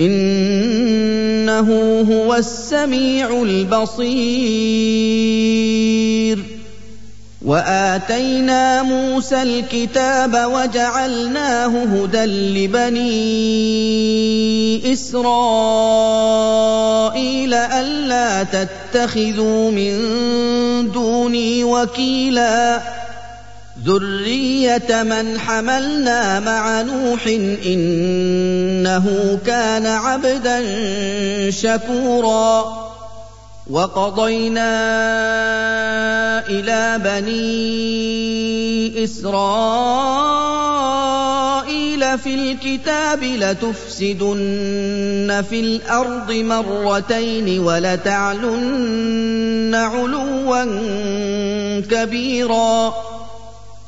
إنه هو السميع البصير. وآتينا موسى الكتاب وجعلناه هدى لبني إسرائيل ألا تتخذوا من دوني وكيلا. ذريه من حملنا مع نوح انه كان عبدا شكورا وقضينا إلى بني اسرائيل في الكتاب لتفسدن في الأرض مرتين ولتعلن علوا كبيرا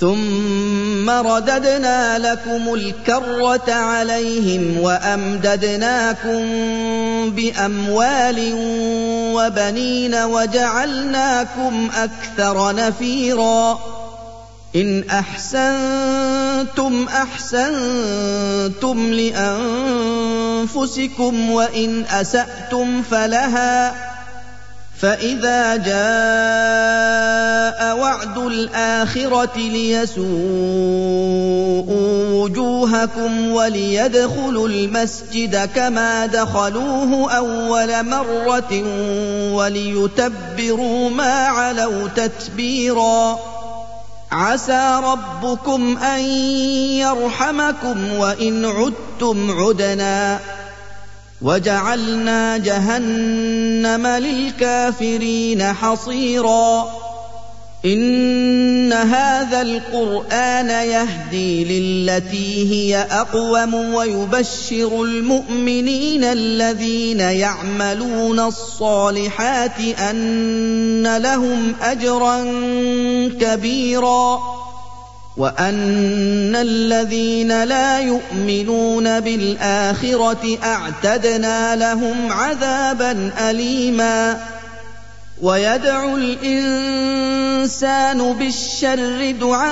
ثم رددنا لكم الكرة عليهم وأمددناكم بأموال وبنين وجعلناكم أكثر نفيرا إن أحسنتم أحسنتم لأنفسكم وإن أسأتم فلها فإذا جاء وعد الآخرة ليسوءوا وجوهكم وليدخلوا المسجد كما دخلوه أول مرة وليتبروا ما علوا تتبيرا عسى ربكم أن يرحمكم وإن عدتم عدنا وجعلنا جهنم للكافرين حصيرا. إن هذا القرآن يهدي للتي هي أقوم ويبشر المؤمنين الذين يعملون الصالحات أن لهم أجرا كبيرا. وأن الذين لا يؤمنون بالآخرة أعتدنا لهم عذابا اليما. ويدعو الإنسان بالشر دعاءه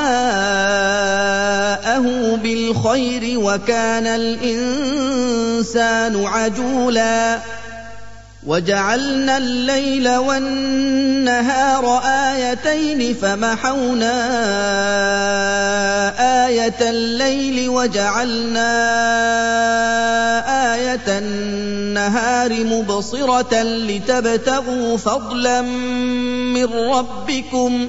بالخير وكان الإنسان عجولا. وجعلنا الليل والنهار آيتين فمحونا آية الليل وجعلنا آية النهار مبصرة لتبتغوا فضلا من ربكم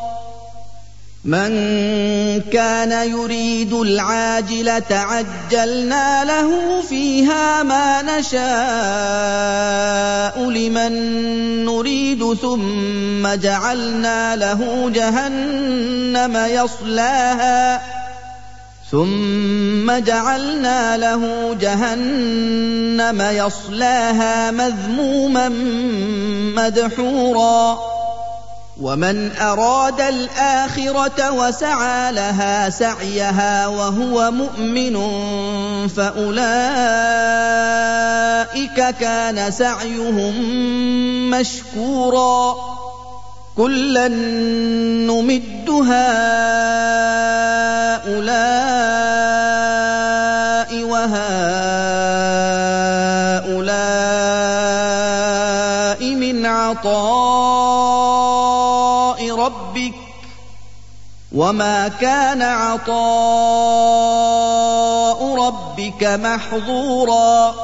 من كان يريد العاجله عجلنا له فيها ما نشاء لمن نريد ثم جعلنا له جهنم يصلاها. ثم جعلنا له جهنم يصلاها مذموما مدحورا. ومن أراد الآخرة وسعى لها سعيها وهو مؤمن فأولئك كان سعيهم مشكورا. كلا نمد هؤلاء وما كان عطاء ربك محظورا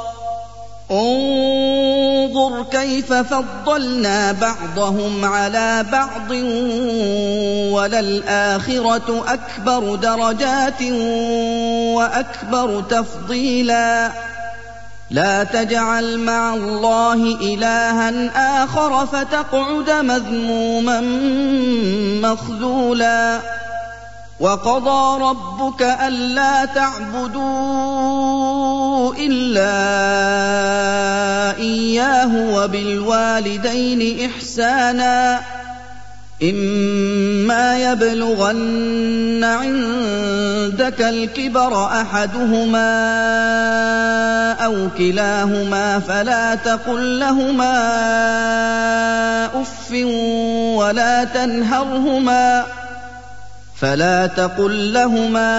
انظر كيف فضلنا بعضهم على بعض وللاخره اكبر درجات واكبر تفضيلا لا تجعل مع الله إلها آخر فتقعد مذموما مخذولا. وقضى ربك ألا تعبدوا إلا إياه وبالوالدين إحسانا. إما يبلغن عندك الكبر أحدهما أو كلاهما فلا تقل لهما أف ولا تنهرهما فلا تقل لهما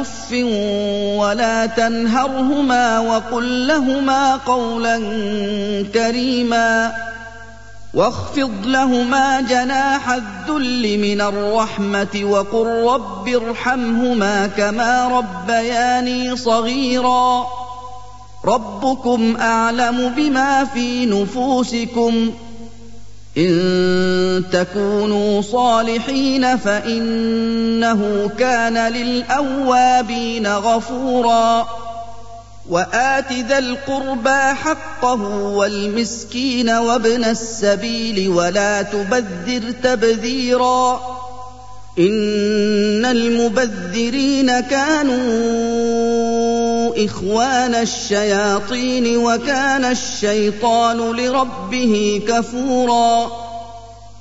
أف ولا تنهرهما وقل لهما قولا كريما واخفض لهما جناح الذل من الرحمة وقل رب ارحمهما كما ربياني صغيرا. ربكم أعلم بما في نفوسكم. إن تكونوا صالحين فإنه كان للأوابين غفورا. وآت ذا القربى حقه والمسكين وابن السبيل ولا تبذر تبذيرا إن المبذرين كانوا إخوان الشياطين وكان الشيطان لربه كفورا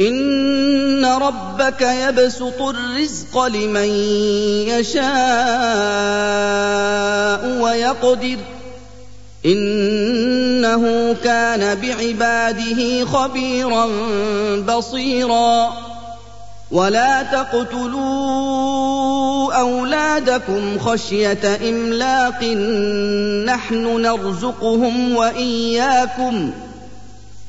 ان ربك يبسط الرزق لمن يشاء ويقدر انه كان بعباده خبيرا بصيرا ولا تقتلوا اولادكم خشيه املاق نحن نرزقهم واياكم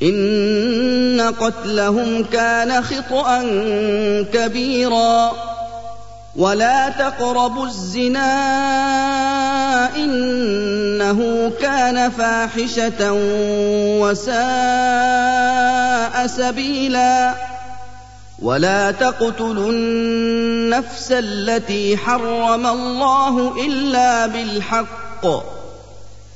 إن قتلهم كان خطأ كبيرا. ولا تقربوا الزنا إنه كان فاحشة وساء سبيلا. ولا تقتلوا النفس التي حرم الله إلا بالحق.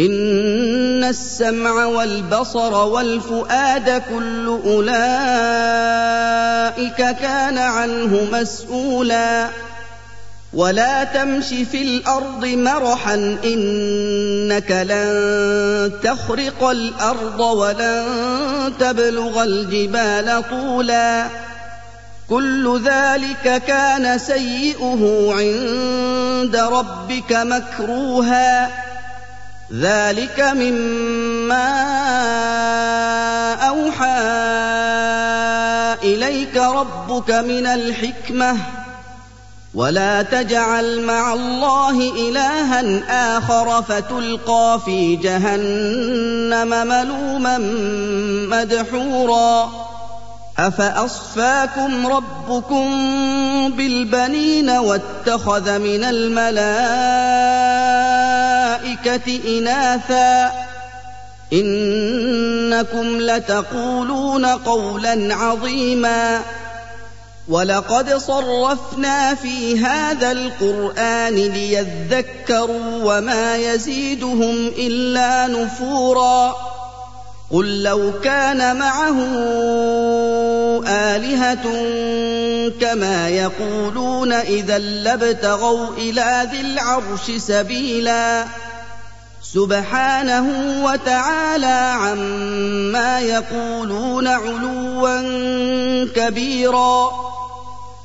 إن السمع والبصر والفؤاد كل أولئك كان عنه مسؤولا. ولا تمش في الأرض مرحا إنك لن تخرق الأرض ولن تبلغ الجبال طولا. كل ذلك كان سيئه عند ربك مكروها. ذلك مما أوحى إليك ربك من الحكمة. ولا تجعل مع الله إلها آخر فتلقى في جهنم ملوما مدحورا. أفأصفاكم ربكم بالبنين واتخذ من الملائكة إناثا. إنكم لتقولون قولا عظيما. ولقد صرفنا في هذا القرآن ليذكروا وما يزيدهم إلا نفورا. قل لو كان معه آلهة كما يقولون إذا لابتغوا إلى ذي العرش سبيلا سبحانه وتعالى عما يقولون علوا كبيرا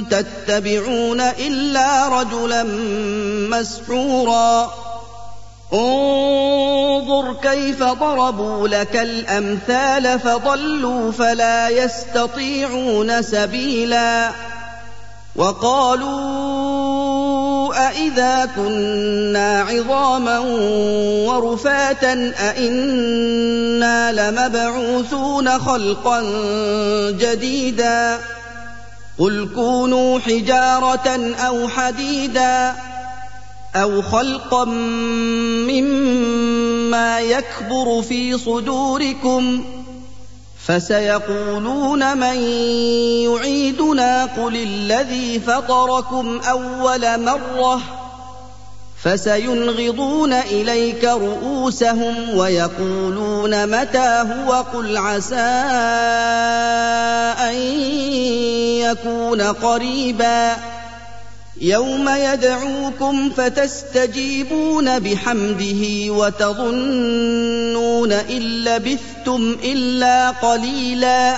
تتبعون إلا رجلا مسحورا. انظر كيف ضربوا لك الأمثال فضلوا فلا يستطيعون سبيلا. وقالوا أإذا كنا عظاما ورفاتا أإنا لمبعوثون خلقا جديدا. قل كونوا حجارة أو حديدا أو خلقا مما يكبر في صدوركم ۖ فسيقولون من يعيدنا قل الذي فطركم أول مرة فسينغضون إليك رؤوسهم ويقولون متى هو قل عسى أن يكون قريبا. يوم يدعوكم فتستجيبون بحمده وتظنون إن لبثتم إلا قليلا.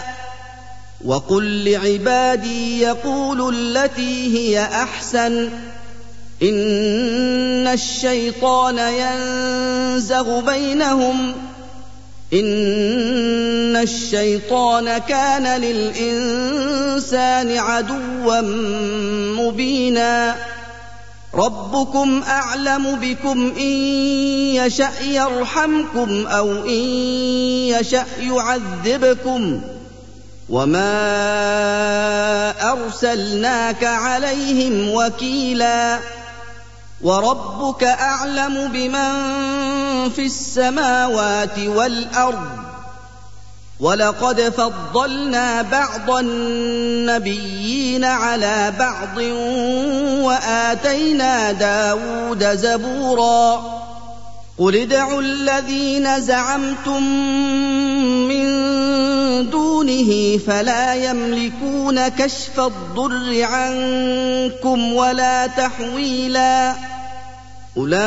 وقل لعبادي يقولوا التي هي أحسن. إن الشيطان ينزغ بينهم. إن الشيطان كان للإنسان عدوا مبينا. ربكم أعلم بكم إن يشأ يرحمكم أو إن يشأ يعذبكم. وما أرسلناك عليهم وكيلا. وربك أعلم بمن في السماوات والأرض. ولقد فضلنا بعض النبيين على بعض وآتينا داود زبورا. قل ادعوا الذين زعمتم دونه فلا يملكون كشف الضر عنكم ولا تحويلا. أولئك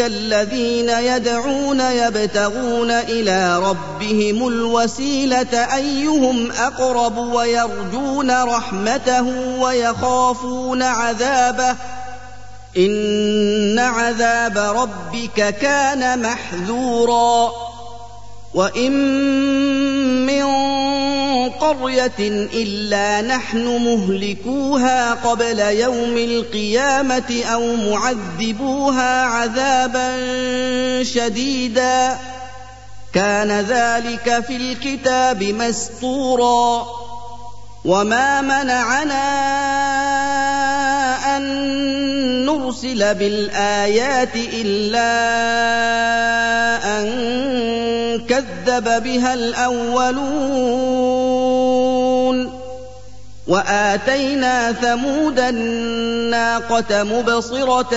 الذين يدعون يبتغون إلى ربهم الوسيلة أيهم أقرب ويرجون رحمته ويخافون عذابه. إن عذاب ربك كان محذورا. وان من قريه الا نحن مهلكوها قبل يوم القيامه أو معذبوها عذابا شديدا كان ذلك في الكتاب مسطورا وما منعنا ان نرسل بالايات الا ان كذب بها الأولون وآتينا ثمود الناقة مبصرة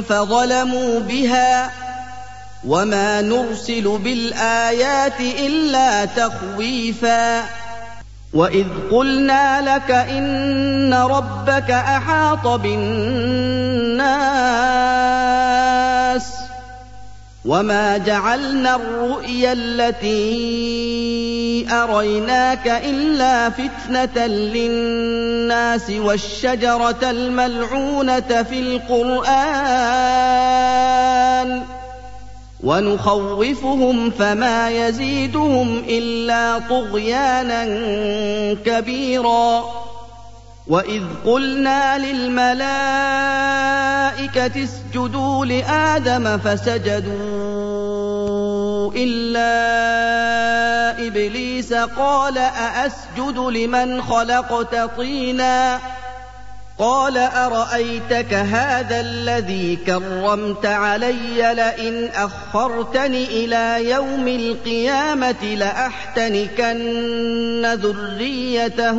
فظلموا بها وما نرسل بالآيات إلا تخويفا وإذ قلنا لك إن ربك أحاط بالناس وما جعلنا الرؤيا التي اريناك الا فتنه للناس والشجره الملعونه في القران ونخوفهم فما يزيدهم الا طغيانا كبيرا واذ قلنا للملائكه اسجدوا لادم فسجدوا الا ابليس قال ااسجد لمن خلقت طينا قال ارايتك هذا الذي كرمت علي لئن اخرتني إلى يوم القيامه لاحتنكن ذريته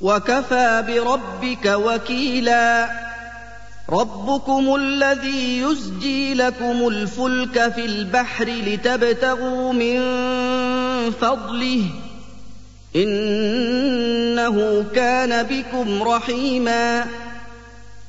وكفى بربك وكيلا. ربكم الذي يزجي لكم الفلك في البحر لتبتغوا من فضله. إنه كان بكم رحيما.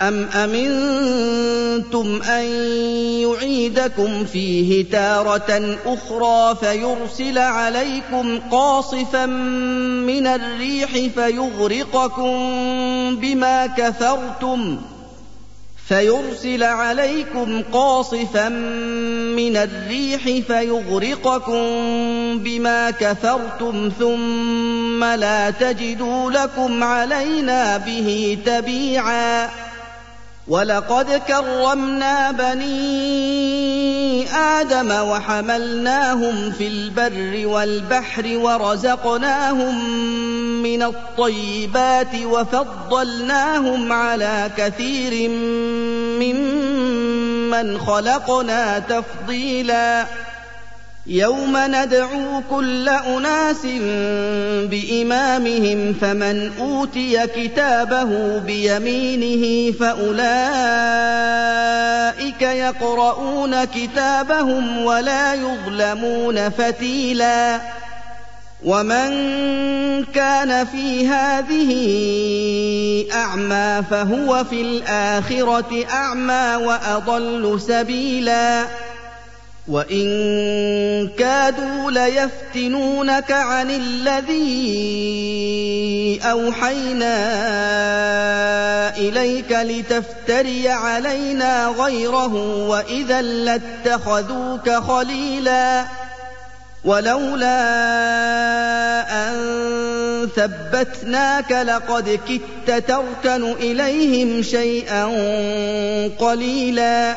أَمْ أَمِنتُمْ أَن يُعِيدَكُمْ فِيهِ تَارَةً أُخْرَىٰ فَيُرْسِلَ عَلَيْكُمْ قَاصِفًا مِّنَ الرِّيحِ فَيُغْرِقَكُم بِمَا كَفَرْتُمْ فيرسل عليكم قاصفا من الريح فيغرقكم بما كفرتم ثم لا تجدوا لكم علينا به تبيعا وَلَقَدْ كَرَّمْنَا بَنِي آدَمَ وَحَمَلْنَاهُمْ فِي الْبَرِّ وَالْبَحْرِ وَرَزَقْنَاهُم مِّنَ الطَّيِّبَاتِ وَفَضَّلْنَاهُمْ عَلَىٰ كَثِيرٍ مِّمَّنْ خَلَقْنَا تَفْضِيلًا يَوْمَ نَدْعُو كُلَّ أُنَاسٍ بِإِمَامِهِمْ فَمَنْ أُوتِيَ كِتَابَهُ بِيَمِينِهِ فَأُولَٰئِكَ يَقْرَءُونَ كِتَابَهُمْ وَلَا يُظْلَمُونَ فَتِيلًا. وَمَن كَانَ فِي هَٰذِهِ أَعْمَىٰ فَهُوَ فِي الْآخِرَةِ أَعْمَىٰ وَأَضَلُّ سَبِيلًا. وَإِن كَادُوا لَيَفْتِنُونَكَ عَنِ الَّذِي أَوْحَيْنَا إِلَيْكَ لِتَفْتَرِيَ عَلَيْنَا غَيْرَهُ وَإِذًا لَّاتَّخَذُوكَ خَلِيلًا وَلَوْلَا أَن ثَبَّتْنَاكَ لَقَدْ كِدتَّ تَرْكَنُ إِلَيْهِمْ شَيْئًا قَلِيلًا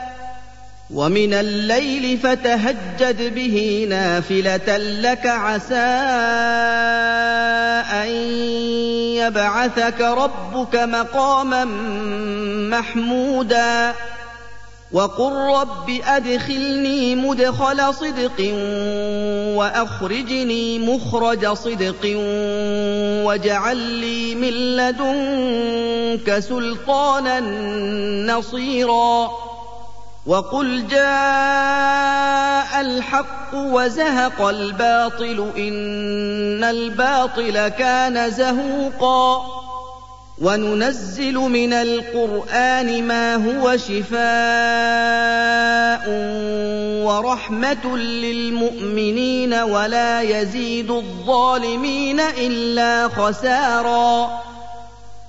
وَمِنَ اللَّيْلِ فَتَهَجَّدْ بِهِ نَافِلَةً لَّكَ عَسَىٰ أَن يَبْعَثَكَ رَبُّكَ مَقَامًا مَّحْمُودًا. وَقُل رَّبِّ أَدْخِلْنِي مُدْخَلَ صِدْقٍ وَأَخْرِجْنِي مُخْرَجَ صِدْقٍ وَاجْعَل لِّي مِن لَّدُنكَ سُلْطَانًا نَّصِيرًا. وَقُلْ جَاءَ الْحَقُّ وَزَهَقَ الْبَاطِلُ ۚ إِنَّ الْبَاطِلَ كَانَ زَهُوقًا وَنُنَزِّلُ مِنَ الْقُرْآنِ مَا هُوَ شِفَاءٌ وَرَحْمَةٌ لِّلْمُؤْمِنِينَ وَلَا يَزِيدُ الظَّالِمِينَ إِلَّا خَسَارًا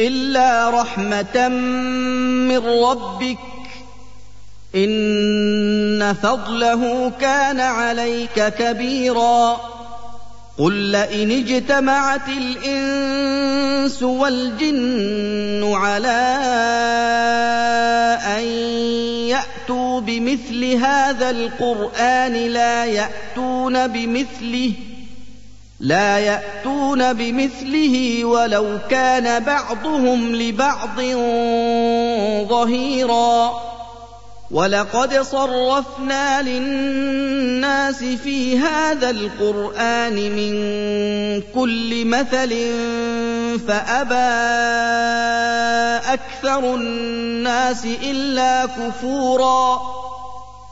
إِلَّا رَحْمَةً مِّن رَّبِّكَ ۚ. إِنَّ فَضْلَهُ كَانَ عَلَيْكَ كَبِيرًا. قُل لَّئِنِ اجْتَمَعَتِ الْإِنسُ وَالْجِنُّ عَلَىٰ أَن يَأْتُوا بِمِثْلِ هَٰذَا الْقُرْآنِ لَا يَأْتُونَ بِمِثْلِهِ لا يأتون بمثله ولو كان بعضهم لبعض ظهيرا. وَلَقَدْ صَرَّفْنَا لِلنَّاسِ فِي هَٰذَا الْقُرْآنِ مِن كُلِّ مَثَلٍ فَأَبَىٰ أَكْثَرُ النَّاسِ إِلَّا كُفُورًا.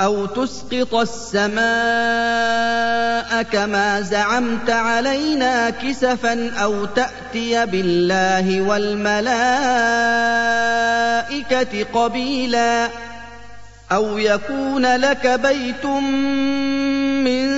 أَوْ تُسْقِطَ السَّمَاءَ كَمَا زَعَمْتَ عَلَيْنَا كِسَفًا أَوْ تَأْتِيَ بِاللَّهِ وَالْمَلَائِكَةِ قَبِيلًا أَوْ يَكُونَ لَكَ بَيْتٌ مِّن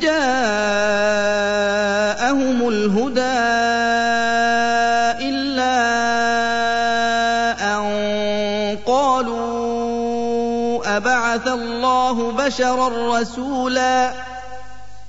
جَاءَهُمُ الْهُدَىٰ إِلَّا أَن قَالُوا أَبَعَثَ اللَّهُ بَشَرًا رَّسُولًا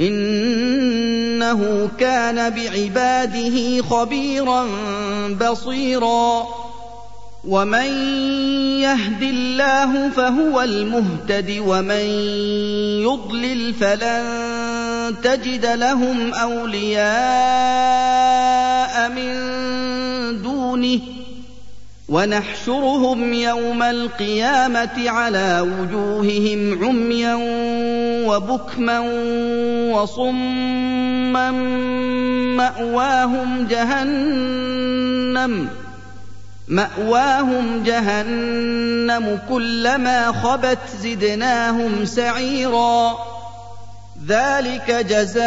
إِنَّهُ كَانَ بِعِبَادِهِ خَبِيرًا بَصِيرًا. وَمَن يَهْدِ اللَّهُ فَهُوَ الْمُهْتَدِ وَمَن يُضْلِلْ فَلَن تَجِدَ لَهُمْ أَوْلِيَاءَ مِن دُونِهِ. وَنَحْشُرُهُمْ يَوْمَ الْقِيَامَةِ عَلَىٰ وُجُوهِهِمْ عُمْيًا وَبُكْمًا وَصُمًّا مَّأْوَاهُمْ جَهَنَّمُ مَأْوَاهُمْ جَهَنَّمُ كُلَّمَا خَبَتْ زِدْنَاهُمْ سَعِيرًا ذَٰلِكَ جَزَاؤُهُم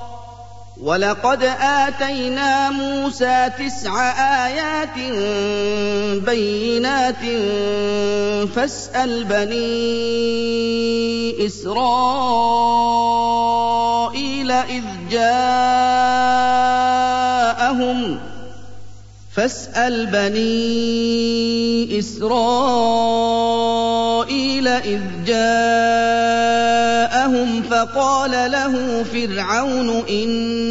وَلَقَدْ آتَيْنَا مُوسَىٰ تِسْعَ آيَاتٍ بَيِّنَاتٍ فَاسْأَلْ بَنِي إِسْرَائِيلَ إِذْ جَاءَهُمْ. فَاسْأَلْ بَنِي إِسْرَائِيلَ إِذْ جَاءَهُمْ فَقَالَ لَهُ فِرْعَوْنُ إِنِّي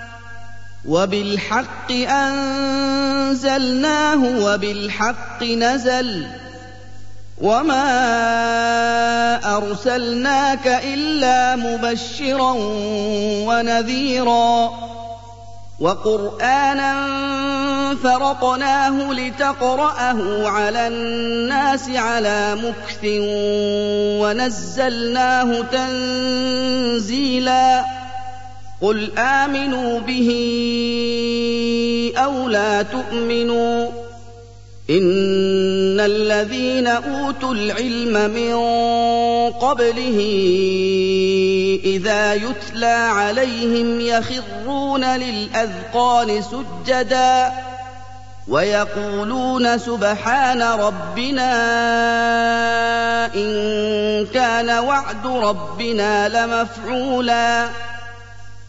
وبالحق أنزلناه وبالحق نزل وما أرسلناك إلا مبشرا ونذيرا وقرآنا فرقناه لتقرأه على الناس على مكث ونزلناه تنزيلا قل امنوا به أو لا تؤمنوا ان الذين اوتوا العلم من قبله اذا يتلى عليهم يخرون للاذقان سجدا ويقولون سبحان ربنا ان كان وعد ربنا لمفعولا